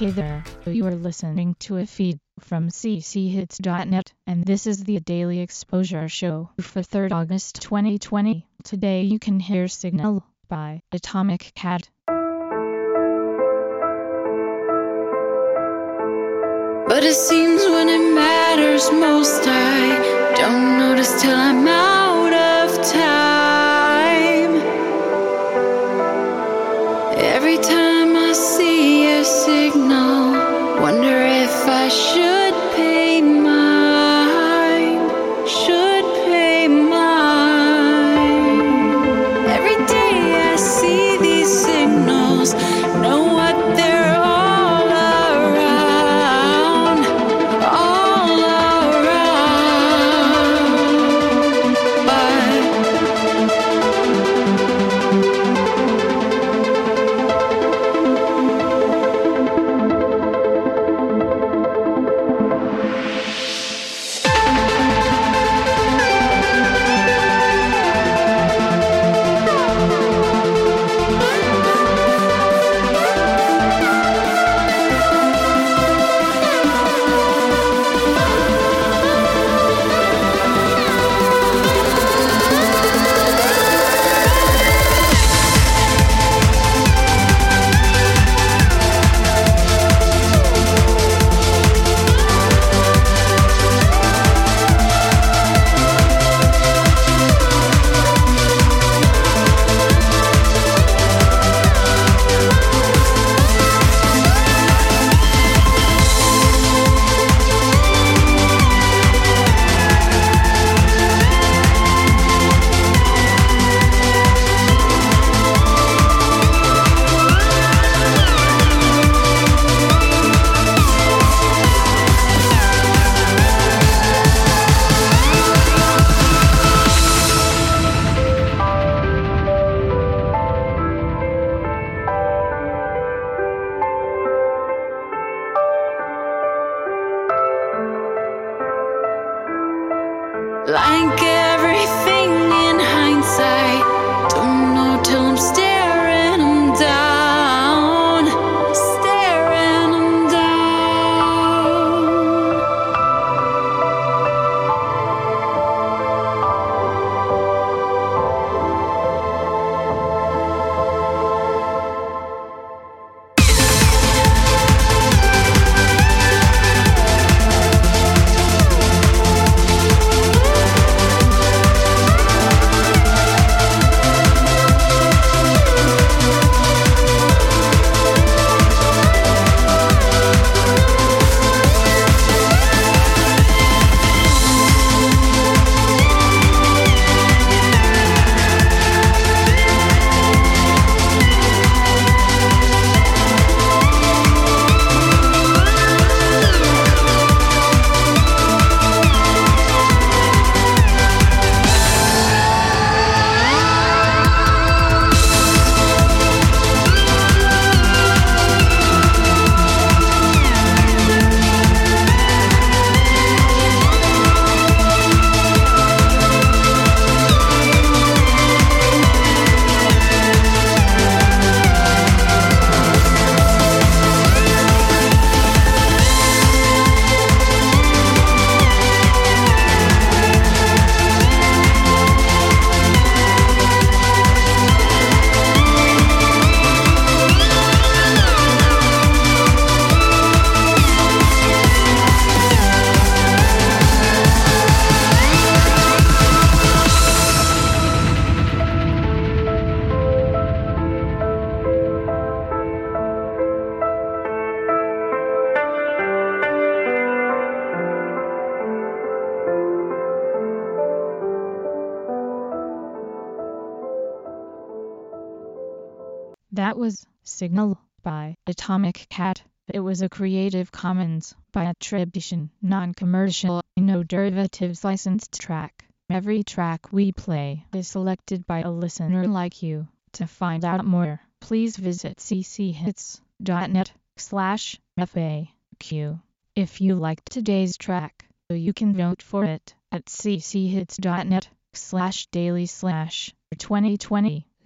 Hey there, you are listening to a feed from cchits.net, and this is the Daily Exposure Show for 3rd August 2020. Today you can hear Signal by Atomic Cat. But it seems when it matters most, I don't notice till I'm out of time. Every time see a signal, wonder if I should Like everything in hindsight, don't know till I'm staring That was Signal by Atomic Cat. It was a Creative Commons by attribution, non-commercial, no derivatives licensed track. Every track we play is selected by a listener like you. To find out more, please visit cchits.net slash FAQ. If you liked today's track, you can vote for it at cchits.net slash daily slash 2020